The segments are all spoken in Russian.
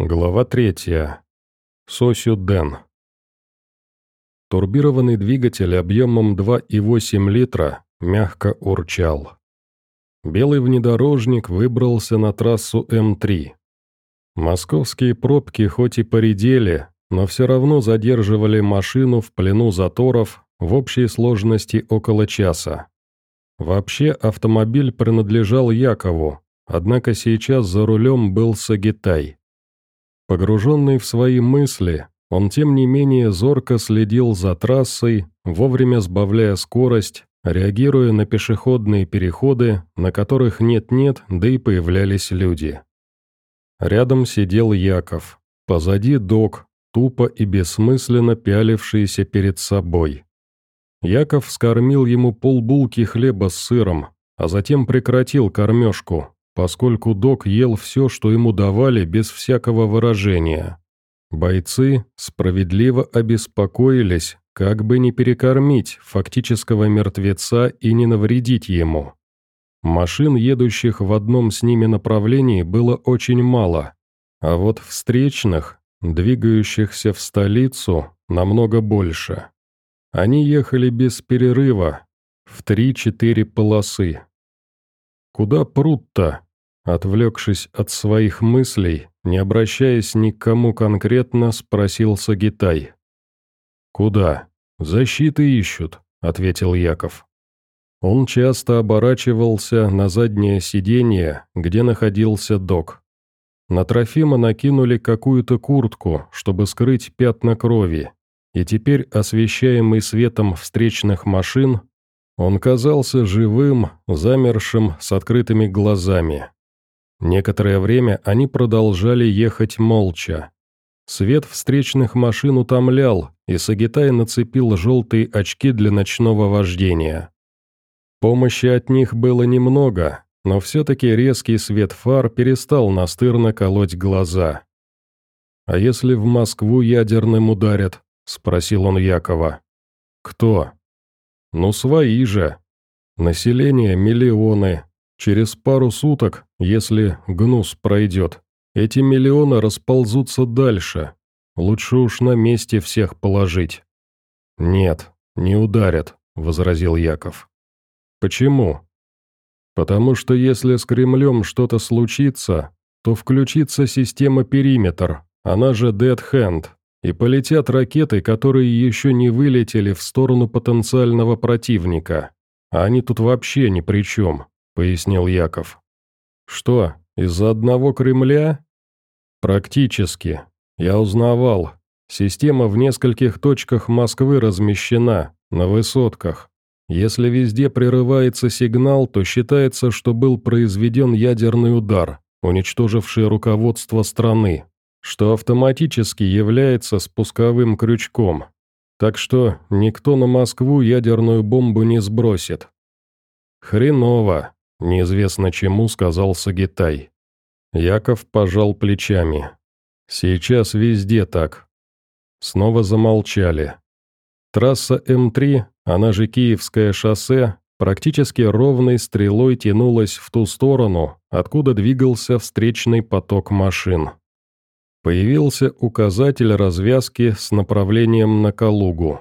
Глава третья. Сосю Дэн. Турбированный двигатель объемом 2,8 литра мягко урчал. Белый внедорожник выбрался на трассу М3. Московские пробки хоть и поредели, но все равно задерживали машину в плену заторов в общей сложности около часа. Вообще автомобиль принадлежал Якову, однако сейчас за рулем был Сагитай. Погруженный в свои мысли, он тем не менее зорко следил за трассой, вовремя сбавляя скорость, реагируя на пешеходные переходы, на которых нет-нет, да и появлялись люди. Рядом сидел Яков, позади док, тупо и бессмысленно пялившийся перед собой. Яков скормил ему полбулки хлеба с сыром, а затем прекратил кормежку, поскольку док ел все, что ему давали, без всякого выражения. Бойцы справедливо обеспокоились, как бы не перекормить фактического мертвеца и не навредить ему. Машин, едущих в одном с ними направлении, было очень мало, а вот встречных, двигающихся в столицу, намного больше. Они ехали без перерыва, в три-четыре полосы. «Куда прут-то?» Отвлекшись от своих мыслей, не обращаясь ни к кому конкретно, спросил Сагитай. «Куда? Защиты ищут», — ответил Яков. Он часто оборачивался на заднее сиденье, где находился док. На Трофима накинули какую-то куртку, чтобы скрыть пятна крови, и теперь, освещаемый светом встречных машин, он казался живым, замершим, с открытыми глазами. Некоторое время они продолжали ехать молча. Свет встречных машин утомлял, и Сагитай нацепил желтые очки для ночного вождения. Помощи от них было немного, но все-таки резкий свет фар перестал настырно колоть глаза. «А если в Москву ядерным ударят?» – спросил он Якова. «Кто?» «Ну, свои же. Население миллионы, Через пару суток, если гнус пройдет, эти миллионы расползутся дальше. Лучше уж на месте всех положить». «Нет, не ударят», — возразил Яков. «Почему?» «Потому что если с Кремлем что-то случится, то включится система «Периметр», она же «Dead Hand», и полетят ракеты, которые еще не вылетели в сторону потенциального противника. А они тут вообще ни при чем пояснил Яков. «Что, из-за одного Кремля?» «Практически. Я узнавал. Система в нескольких точках Москвы размещена, на высотках. Если везде прерывается сигнал, то считается, что был произведен ядерный удар, уничтоживший руководство страны, что автоматически является спусковым крючком. Так что никто на Москву ядерную бомбу не сбросит. Хреново. Неизвестно чему сказал Сагитай. Яков пожал плечами. Сейчас везде так. Снова замолчали. Трасса М3, она же Киевское шоссе, практически ровной стрелой тянулась в ту сторону, откуда двигался встречный поток машин. Появился указатель развязки с направлением на Калугу.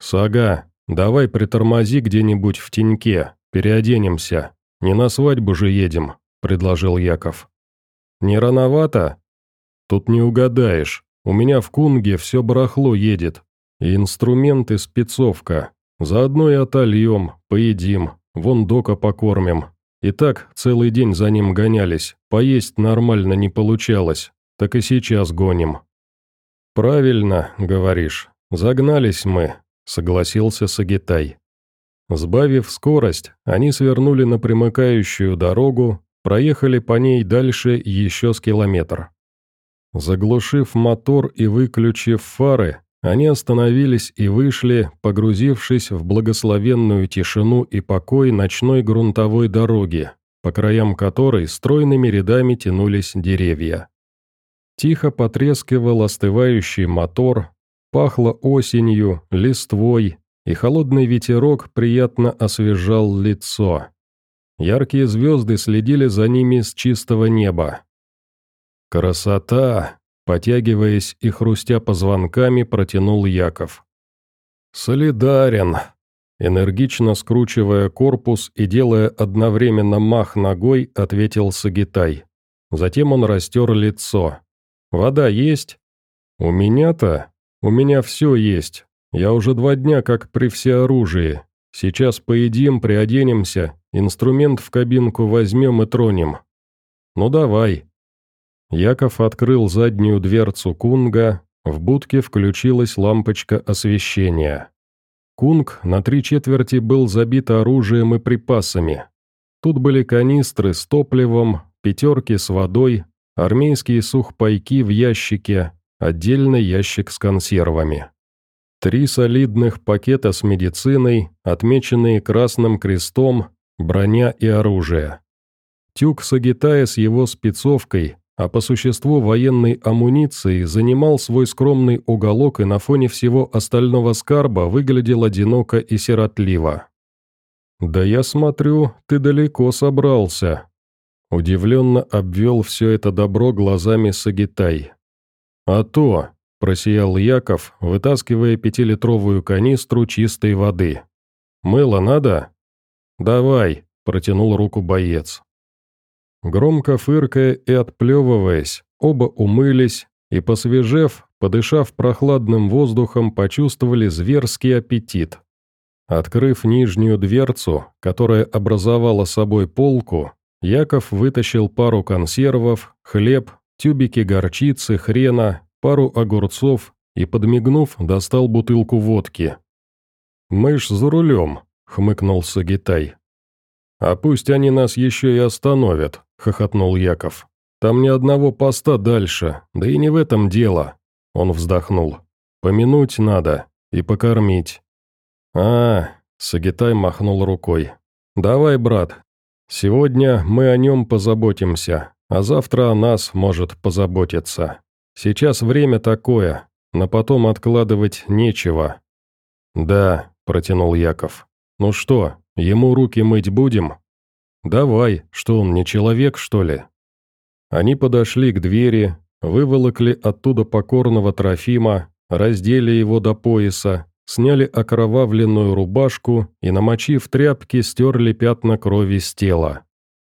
«Сага, давай притормози где-нибудь в теньке, переоденемся», «Не на свадьбу же едем», — предложил Яков. «Не рановато?» «Тут не угадаешь. У меня в Кунге все барахло едет. И инструменты спецовка. Заодно и отольем, поедим, вон дока покормим. И так целый день за ним гонялись, поесть нормально не получалось, так и сейчас гоним». «Правильно, говоришь. Загнались мы», — согласился Сагитай. Сбавив скорость, они свернули на примыкающую дорогу, проехали по ней дальше еще с километр. Заглушив мотор и выключив фары, они остановились и вышли, погрузившись в благословенную тишину и покой ночной грунтовой дороги, по краям которой стройными рядами тянулись деревья. Тихо потрескивал остывающий мотор, пахло осенью, листвой, и холодный ветерок приятно освежал лицо. Яркие звезды следили за ними с чистого неба. «Красота!» – потягиваясь и хрустя позвонками, протянул Яков. «Солидарен!» Энергично скручивая корпус и делая одновременно мах ногой, ответил Сагитай. Затем он растер лицо. «Вода есть?» «У меня-то? У меня все есть. Я уже два дня как при всеоружии. Сейчас поедим, приоденемся, инструмент в кабинку возьмем и тронем. Ну давай». Яков открыл заднюю дверцу Кунга, в будке включилась лампочка освещения. Кунг на три четверти был забит оружием и припасами. Тут были канистры с топливом, пятерки с водой, армейские сухпайки в ящике, отдельный ящик с консервами. Три солидных пакета с медициной, отмеченные красным крестом, броня и оружие. Тюк Сагитая с его спецовкой, а по существу военной амуниции занимал свой скромный уголок и на фоне всего остального скарба выглядел одиноко и сиротливо. «Да я смотрю, ты далеко собрался», Удивленно обвел все это добро глазами Сагитай. «А то!» – просиял Яков, вытаскивая пятилитровую канистру чистой воды. «Мыло надо?» «Давай», – протянул руку боец. Громко фыркая и отплевываясь, оба умылись и, посвежев, подышав прохладным воздухом, почувствовали зверский аппетит. Открыв нижнюю дверцу, которая образовала собой полку, Яков вытащил пару консервов, хлеб, тюбики горчицы, хрена, пару огурцов и, подмигнув, достал бутылку водки. «Мышь за рулем», — хмыкнул Сагитай. «А пусть они нас еще и остановят», — хохотнул Яков. «Там ни одного поста дальше, да и не в этом дело», — он вздохнул. «Помянуть надо и покормить». «А, — Сагитай махнул рукой. «Давай, брат, Сегодня мы о нем позаботимся, а завтра о нас может позаботиться. Сейчас время такое, но потом откладывать нечего». «Да», — протянул Яков. «Ну что, ему руки мыть будем?» «Давай, что он, не человек, что ли?» Они подошли к двери, выволокли оттуда покорного Трофима, раздели его до пояса, сняли окровавленную рубашку и, намочив тряпки, стерли пятна крови с тела.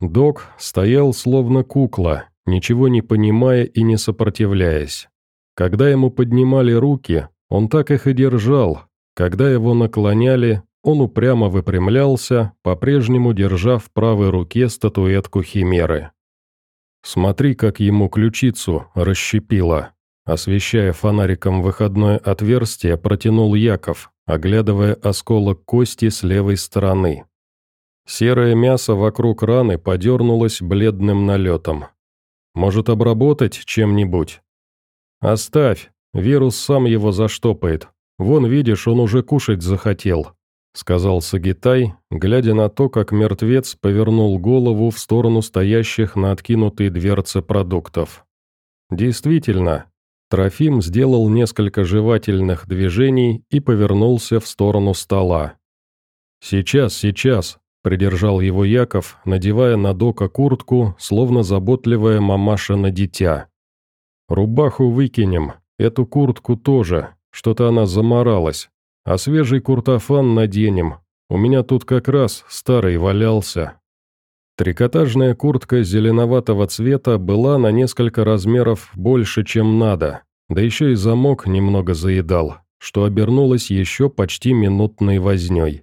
Док стоял словно кукла, ничего не понимая и не сопротивляясь. Когда ему поднимали руки, он так их и держал. Когда его наклоняли, он упрямо выпрямлялся, по-прежнему держа в правой руке статуэтку Химеры. «Смотри, как ему ключицу расщепило», Освещая фонариком выходное отверстие, протянул Яков, оглядывая осколок кости с левой стороны. Серое мясо вокруг раны подернулось бледным налетом. «Может, обработать чем-нибудь?» «Оставь, вирус сам его заштопает. Вон, видишь, он уже кушать захотел», — сказал Сагитай, глядя на то, как мертвец повернул голову в сторону стоящих на откинутой дверце продуктов. «Действительно, Трофим сделал несколько жевательных движений и повернулся в сторону стола. «Сейчас, сейчас», — придержал его Яков, надевая на Дока куртку, словно заботливая мамаша на дитя. «Рубаху выкинем, эту куртку тоже, что-то она заморалась, а свежий куртофан наденем, у меня тут как раз старый валялся». Трикотажная куртка зеленоватого цвета была на несколько размеров больше, чем надо, да еще и замок немного заедал, что обернулось еще почти минутной возней.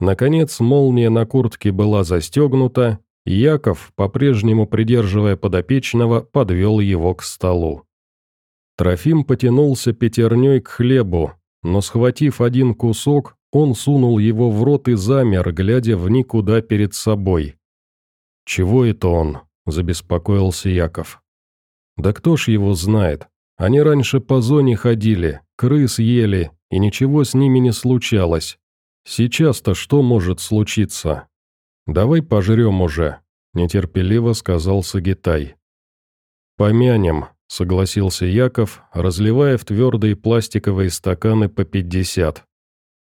Наконец, молния на куртке была застегнута, и Яков, по-прежнему придерживая подопечного, подвел его к столу. Трофим потянулся пятерней к хлебу, но, схватив один кусок, он сунул его в рот и замер, глядя в никуда перед собой. «Чего это он?» – забеспокоился Яков. «Да кто ж его знает? Они раньше по зоне ходили, крыс ели, и ничего с ними не случалось. Сейчас-то что может случиться? Давай пожрем уже», – нетерпеливо сказал Сагитай. «Помянем», – согласился Яков, разливая в твердые пластиковые стаканы по пятьдесят.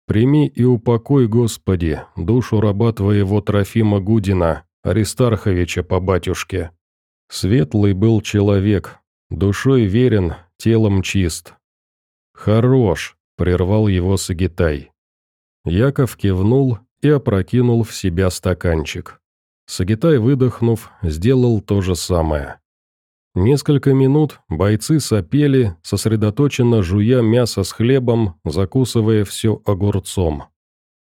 «Прими и упокой, Господи, душу раба твоего Трофима Гудина, Аристарховича по батюшке. Светлый был человек, душой верен, телом чист. «Хорош», — прервал его Сагитай. Яков кивнул и опрокинул в себя стаканчик. Сагитай, выдохнув, сделал то же самое. Несколько минут бойцы сопели, сосредоточенно жуя мясо с хлебом, закусывая все огурцом.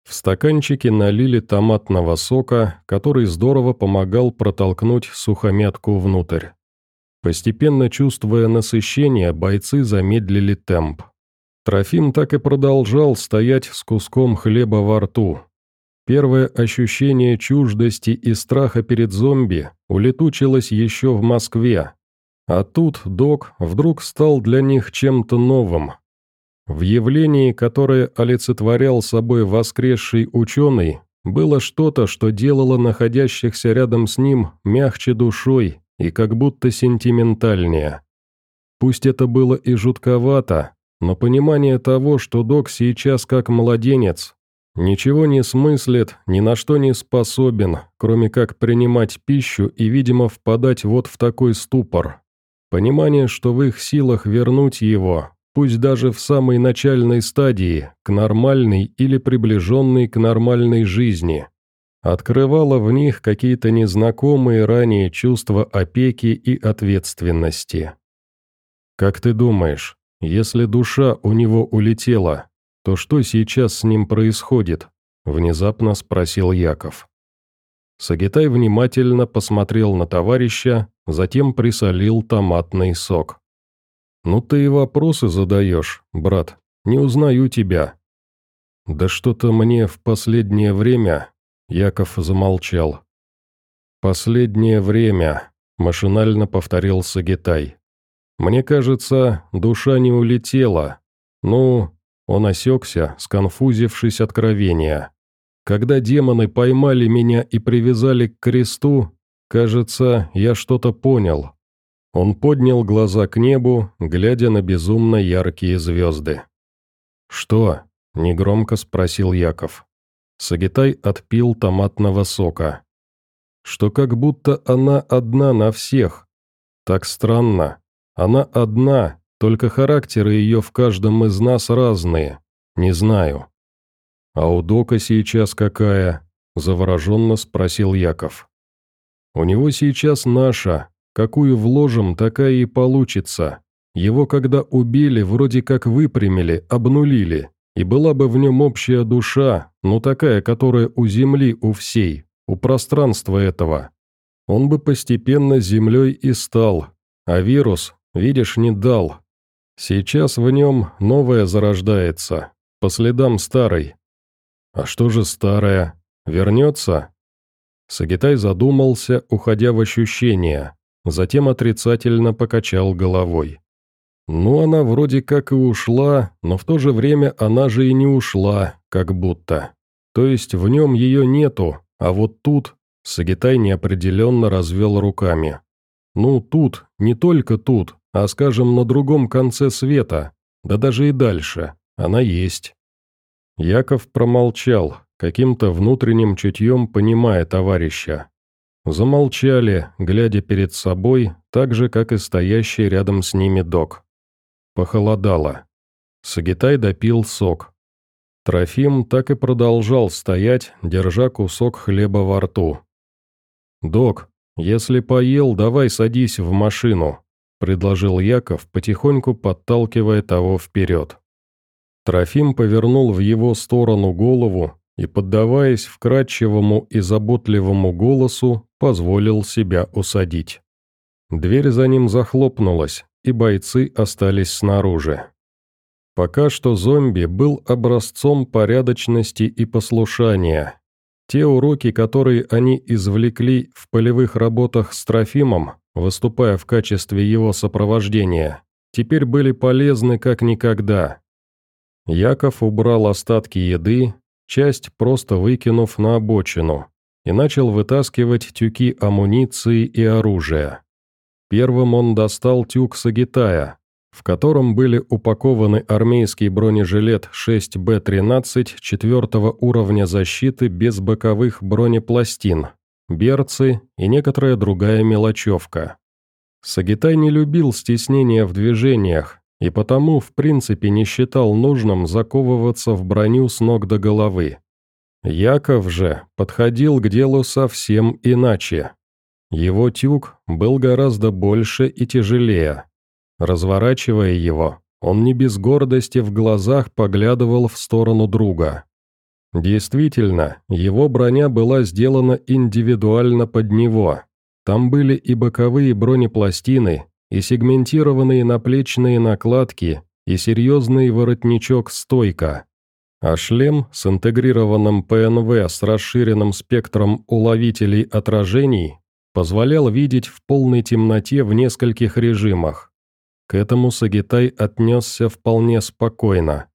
В стаканчике налили томатного сока, который здорово помогал протолкнуть сухомятку внутрь. Постепенно чувствуя насыщение, бойцы замедлили темп. Трофим так и продолжал стоять с куском хлеба во рту. Первое ощущение чуждости и страха перед зомби улетучилось еще в Москве. А тут док вдруг стал для них чем-то новым. В явлении, которое олицетворял собой воскресший ученый, было что-то, что делало находящихся рядом с ним мягче душой и как будто сентиментальнее. Пусть это было и жутковато, но понимание того, что док сейчас как младенец, ничего не смыслит, ни на что не способен, кроме как принимать пищу и, видимо, впадать вот в такой ступор. Понимание, что в их силах вернуть его, пусть даже в самой начальной стадии, к нормальной или приближенной к нормальной жизни, открывало в них какие-то незнакомые ранее чувства опеки и ответственности. «Как ты думаешь, если душа у него улетела, то что сейчас с ним происходит?» – внезапно спросил Яков. Сагитай внимательно посмотрел на товарища, затем присолил томатный сок. «Ну ты и вопросы задаешь, брат, не узнаю тебя». «Да что-то мне в последнее время...» — Яков замолчал. «Последнее время», — машинально повторил Сагитай. Мне кажется, душа не улетела. Ну, он осекся, сконфузившись откровения. Когда демоны поймали меня и привязали к кресту, кажется, я что-то понял. Он поднял глаза к небу, глядя на безумно яркие звезды. «Что?» – негромко спросил Яков. Сагитай отпил томатного сока. «Что как будто она одна на всех. Так странно. Она одна, только характеры ее в каждом из нас разные. Не знаю». «А у Дока сейчас какая?» – завороженно спросил Яков. «У него сейчас наша. Какую вложим, такая и получится. Его когда убили, вроде как выпрямили, обнулили. И была бы в нем общая душа, но такая, которая у земли у всей, у пространства этого. Он бы постепенно землей и стал, а вирус Видишь, не дал. Сейчас в нем новое зарождается, по следам старой. А что же старая? Вернется? Сагитай задумался, уходя в ощущения, затем отрицательно покачал головой. Ну, она вроде как и ушла, но в то же время она же и не ушла, как будто. То есть в нем ее нету, а вот тут Сагитай неопределенно развел руками. Ну, тут, не только тут, а, скажем, на другом конце света, да даже и дальше, она есть». Яков промолчал, каким-то внутренним чутьем понимая товарища. Замолчали, глядя перед собой, так же, как и стоящий рядом с ними док. Похолодало. Сагитай допил сок. Трофим так и продолжал стоять, держа кусок хлеба во рту. «Док, если поел, давай садись в машину предложил Яков, потихоньку подталкивая того вперед. Трофим повернул в его сторону голову и, поддаваясь вкрадчивому и заботливому голосу, позволил себя усадить. Дверь за ним захлопнулась, и бойцы остались снаружи. Пока что зомби был образцом порядочности и послушания. Те уроки, которые они извлекли в полевых работах с Трофимом, выступая в качестве его сопровождения, теперь были полезны как никогда. Яков убрал остатки еды, часть просто выкинув на обочину, и начал вытаскивать тюки амуниции и оружия. Первым он достал тюк Сагитая, в котором были упакованы армейский бронежилет 6Б-13 четвертого уровня защиты без боковых бронепластин, берцы и некоторая другая мелочевка. Сагитай не любил стеснения в движениях, и потому, в принципе, не считал нужным заковываться в броню с ног до головы. Яков же подходил к делу совсем иначе. Его тюк был гораздо больше и тяжелее. Разворачивая его, он не без гордости в глазах поглядывал в сторону друга. Действительно, его броня была сделана индивидуально под него. Там были и боковые бронепластины, и сегментированные наплечные накладки, и серьезный воротничок-стойка. А шлем с интегрированным ПНВ с расширенным спектром уловителей отражений позволял видеть в полной темноте в нескольких режимах. К этому Сагитай отнесся вполне спокойно.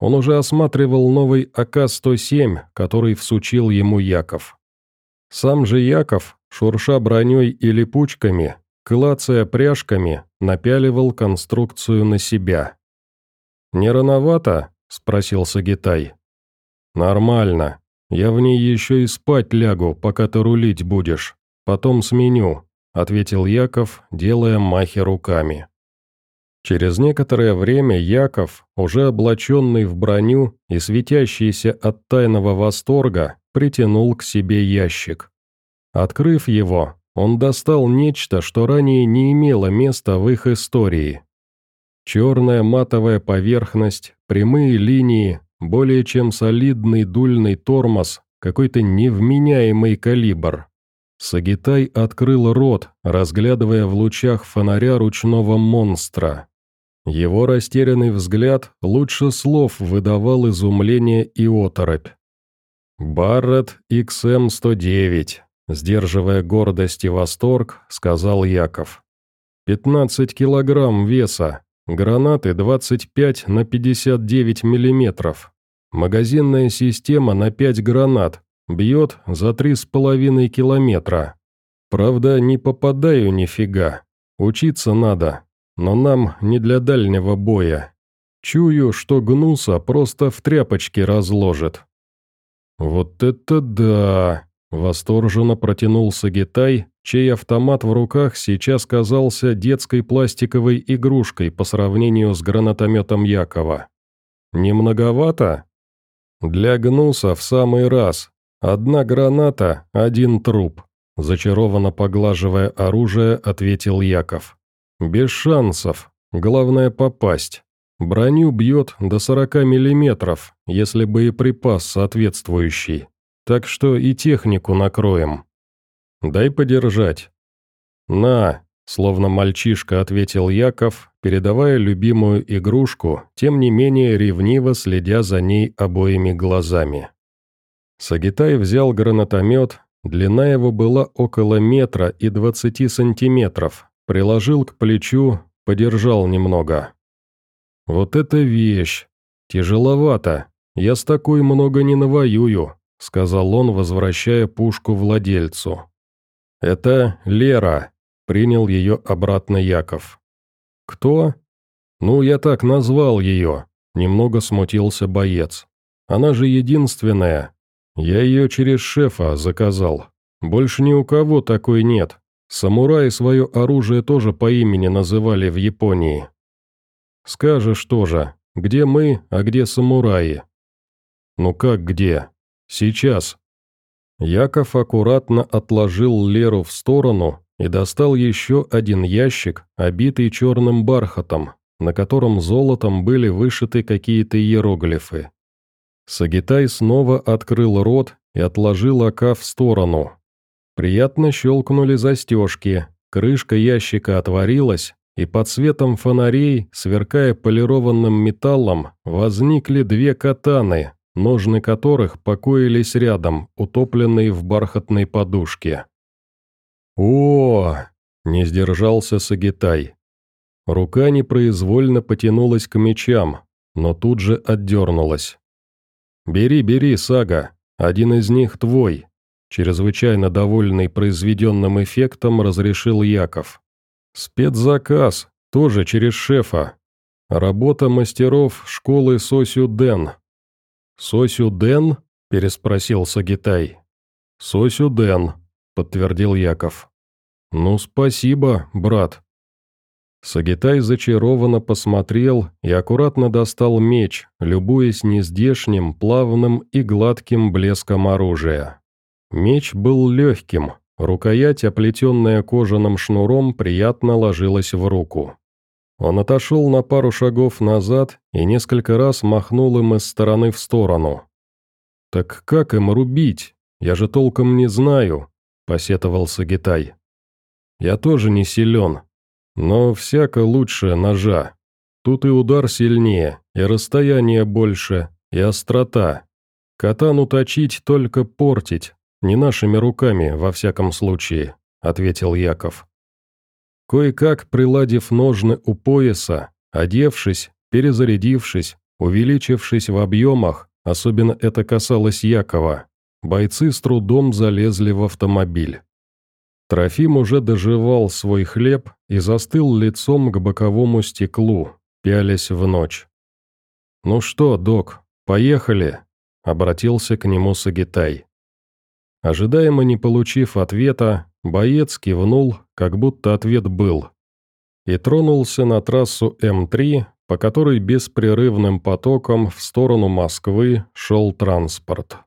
Он уже осматривал новый АК-107, который всучил ему Яков. Сам же Яков, шурша броней и липучками, клацая пряжками, напяливал конструкцию на себя. «Не рановато?» – спросил Сагитай. «Нормально. Я в ней еще и спать лягу, пока ты рулить будешь. Потом сменю», – ответил Яков, делая махи руками. Через некоторое время Яков, уже облаченный в броню и светящийся от тайного восторга, притянул к себе ящик. Открыв его, он достал нечто, что ранее не имело места в их истории. Черная матовая поверхность, прямые линии, более чем солидный дульный тормоз, какой-то невменяемый калибр. Сагитай открыл рот, разглядывая в лучах фонаря ручного монстра. Его растерянный взгляд лучше слов выдавал изумление и оторопь. «Барретт XM-109», сдерживая гордость и восторг, сказал Яков. «15 килограмм веса, гранаты 25 на 59 миллиметров, магазинная система на 5 гранат, бьет за 3,5 километра. Правда, не попадаю нифига, учиться надо, но нам не для дальнего боя. Чую, что Гнуса просто в тряпочке разложит». «Вот это да!» – восторженно протянул Сагитай, чей автомат в руках сейчас казался детской пластиковой игрушкой по сравнению с гранатометом Якова. «Не многовато?» «Для Гнуса в самый раз. Одна граната, один труп», – зачарованно поглаживая оружие, ответил Яков. Без шансов. Главное попасть. Броню бьет до 40 миллиметров, если боеприпас соответствующий. Так что и технику накроем. Дай подержать. На, словно мальчишка ответил Яков, передавая любимую игрушку, тем не менее ревниво следя за ней обоими глазами. Сагитай взял гранатомет, длина его была около метра и двадцати сантиметров, Приложил к плечу, подержал немного. «Вот это вещь! Тяжеловато. Я с такой много не навоюю», — сказал он, возвращая пушку владельцу. «Это Лера», — принял ее обратно Яков. «Кто?» «Ну, я так назвал ее», — немного смутился боец. «Она же единственная. Я ее через шефа заказал. Больше ни у кого такой нет. Самураи свое оружие тоже по имени называли в Японии. Скажешь тоже, где мы, а где самураи? Ну как где? Сейчас. Яков аккуратно отложил Леру в сторону и достал еще один ящик, обитый черным бархатом, на котором золотом были вышиты какие-то иероглифы. Сагитай снова открыл рот и отложил ока в сторону, Приятно щелкнули застежки, крышка ящика отворилась, и под светом фонарей, сверкая полированным металлом, возникли две катаны, ножны которых покоились рядом, утопленные в бархатной подушке. «О!» – не сдержался Сагитай. Рука непроизвольно потянулась к мечам, но тут же отдернулась. «Бери, бери, Сага, один из них твой», Чрезвычайно довольный произведенным эффектом разрешил Яков. «Спецзаказ, тоже через шефа. Работа мастеров школы Сосю Ден». «Сосю Ден?» – переспросил Сагитай. «Сосю Ден», – подтвердил Яков. «Ну, спасибо, брат», Сагитай зачарованно посмотрел и аккуратно достал меч, любуясь нездешним, плавным и гладким блеском оружия. Меч был легким, рукоять, оплетенная кожаным шнуром, приятно ложилась в руку. Он отошел на пару шагов назад и несколько раз махнул им из стороны в сторону. «Так как им рубить? Я же толком не знаю», — посетовал Сагитай. «Я тоже не силен, но всяко лучше ножа. Тут и удар сильнее, и расстояние больше, и острота. Катану точить только портить, не нашими руками, во всяком случае», — ответил Яков. Кое-как приладив ножны у пояса, одевшись, перезарядившись, увеличившись в объемах, особенно это касалось Якова, бойцы с трудом залезли в автомобиль. Трофим уже доживал свой хлеб и застыл лицом к боковому стеклу, пялясь в ночь. «Ну что, док, поехали?» — обратился к нему Сагитай. Ожидаемо не получив ответа, боец кивнул, как будто ответ был, и тронулся на трассу М3, по которой беспрерывным потоком в сторону Москвы шел транспорт.